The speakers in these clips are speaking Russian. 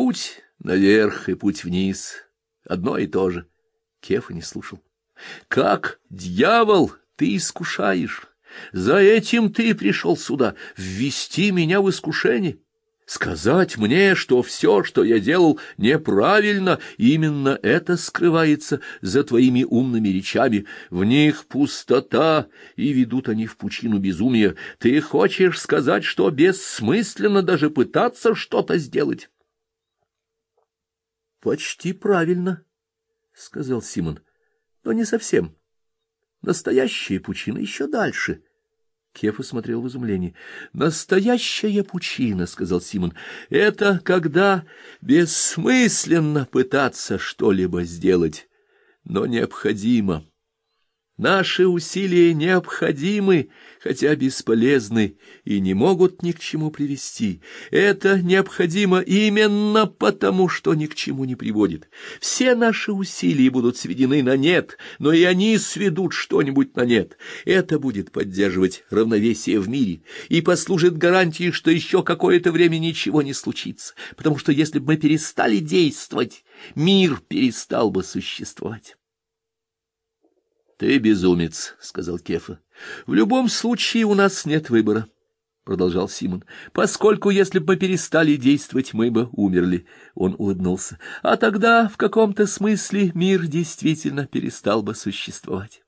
Путь наверх и путь вниз — одно и то же. Кефа не слушал. — Как, дьявол, ты искушаешь? За этим ты пришел сюда, ввести меня в искушение? Сказать мне, что все, что я делал, неправильно, именно это скрывается за твоими умными речами. В них пустота, и ведут они в пучину безумия. Ты хочешь сказать, что бессмысленно даже пытаться что-то сделать? — Почти правильно, — сказал Симон, — но не совсем. Настоящая пучина еще дальше — Кефа смотрел в изумлении. «Настоящая пучина», — сказал Симон, — «это когда бессмысленно пытаться что-либо сделать, но необходимо». Наши усилия необходимы, хотя бесполезны и не могут ни к чему привести. Это необходимо именно потому, что ни к чему не приводит. Все наши усилия будут сведены на нет, но и они сведут что-нибудь на нет. Это будет поддерживать равновесие в мире и послужит гарантией, что еще какое-то время ничего не случится, потому что если бы мы перестали действовать, мир перестал бы существовать. — Ты безумец, — сказал Кефа. — В любом случае у нас нет выбора, — продолжал Симон, — поскольку если бы мы перестали действовать, мы бы умерли. Он улыбнулся. — А тогда в каком-то смысле мир действительно перестал бы существовать.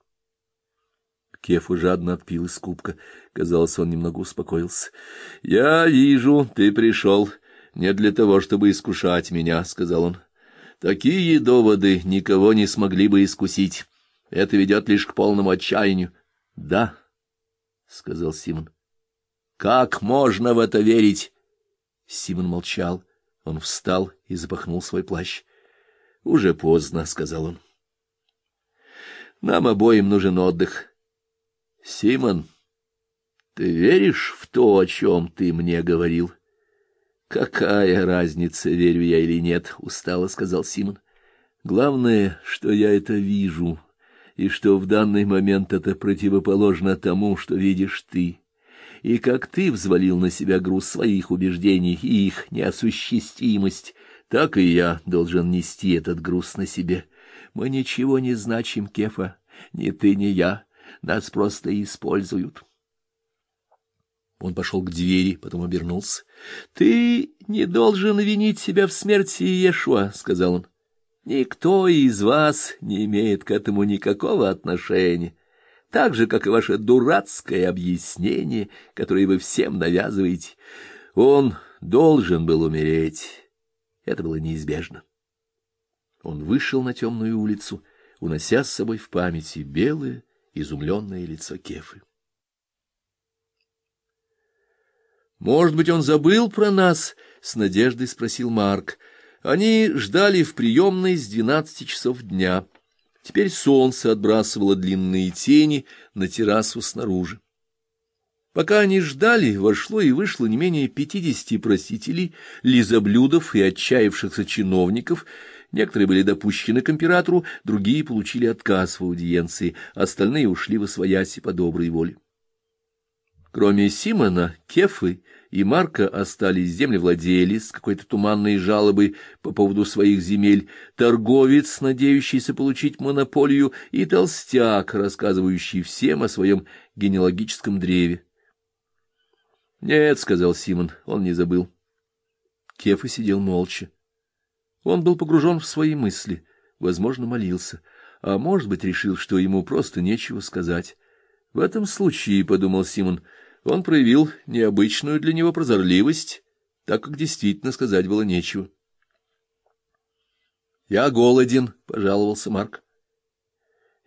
Кефу жадно отпил из кубка. Казалось, он немного успокоился. — Я вижу, ты пришел не для того, чтобы искушать меня, — сказал он. — Такие доводы никого не смогли бы искусить. Это ведет лишь к полному отчаянию. — Да, — сказал Симон. — Как можно в это верить? Симон молчал. Он встал и запахнул свой плащ. — Уже поздно, — сказал он. — Нам обоим нужен отдых. — Симон, ты веришь в то, о чем ты мне говорил? — Какая разница, верю я или нет, — устало сказал Симон. — Главное, что я это вижу. — и что в данный момент это противоположно тому, что видишь ты, и как ты взвалил на себя груз своих убеждений и их неосуществимость, так и я должен нести этот груз на себе. Мы ничего не значим, Кефа, ни ты, ни я, нас просто используют. Он пошел к двери, потом обернулся. — Ты не должен винить себя в смерти Иешуа, — сказал он. Никто из вас не имеет к этому никакого отношения, так же, как и ваше дурацкое объяснение, которое вы всем навязываете. Он должен был умереть. Это было неизбежно. Он вышел на темную улицу, унося с собой в памяти белое, изумленное лицо Кефы. «Может быть, он забыл про нас?» — с надеждой спросил Марк. Они ждали в приемной с двенадцати часов дня. Теперь солнце отбрасывало длинные тени на террасу снаружи. Пока они ждали, вошло и вышло не менее пятидесяти просителей, лизоблюдов и отчаявшихся чиновников. Некоторые были допущены к императору, другие получили отказ в аудиенции, остальные ушли во свояси по доброй воле. Кроме Симона, Кефы и Марка остались землевладелец с какой-то туманной жалобой по поводу своих земель, торговец, надеющийся получить монополию, и толстяк, рассказывающий всем о своем генеалогическом древе. — Нет, — сказал Симон, — он не забыл. Кефа сидел молча. Он был погружен в свои мысли, возможно, молился, а, может быть, решил, что ему просто нечего сказать. В этом случае, — подумал Симон, — он проявил необычную для него прозорливость, так как действительно сказать было нечего. «Я голоден», — пожаловался Марк.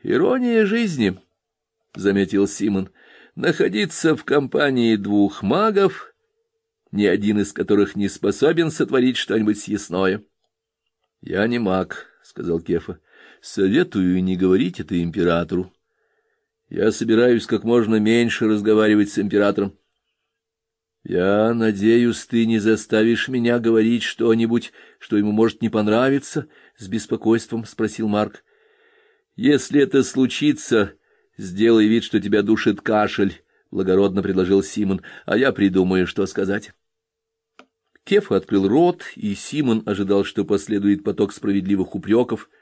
«Ирония жизни», — заметил Симон, — «находиться в компании двух магов, ни один из которых не способен сотворить что-нибудь съестное». «Я не маг», — сказал Кефа. «Советую не говорить это императору. Я собираюсь как можно меньше разговаривать с императором. Я надеюсь, ты не заставишь меня говорить что-нибудь, что ему может не понравиться, с беспокойством спросил Марк. Если это случится, сделай вид, что тебя душит кашель, благородно предложил Симон, а я придумаю, что сказать. Кефа открыл рот, и Симон ожидал, что последует поток справедливых упреков —